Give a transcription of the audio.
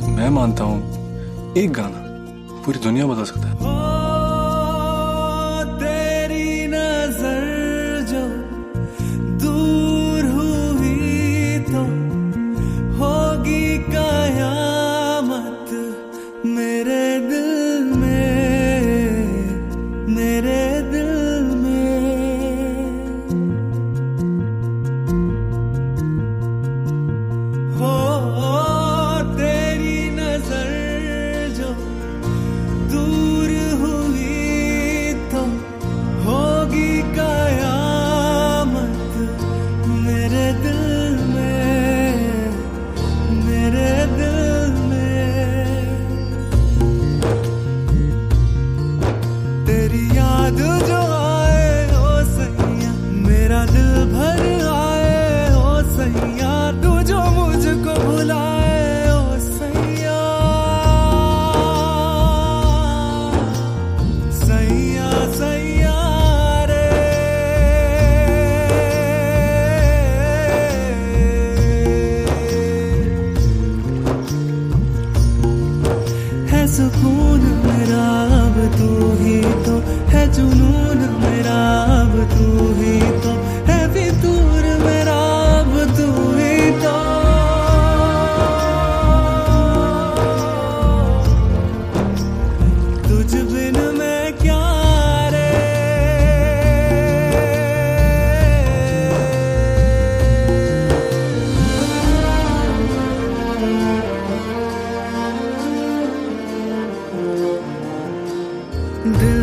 तो मैं मानता हूँ एक गाना पूरी दुनिया बदल सकता है। तो मेरे सुकून मेरा तू ही तो है जुनून। दिल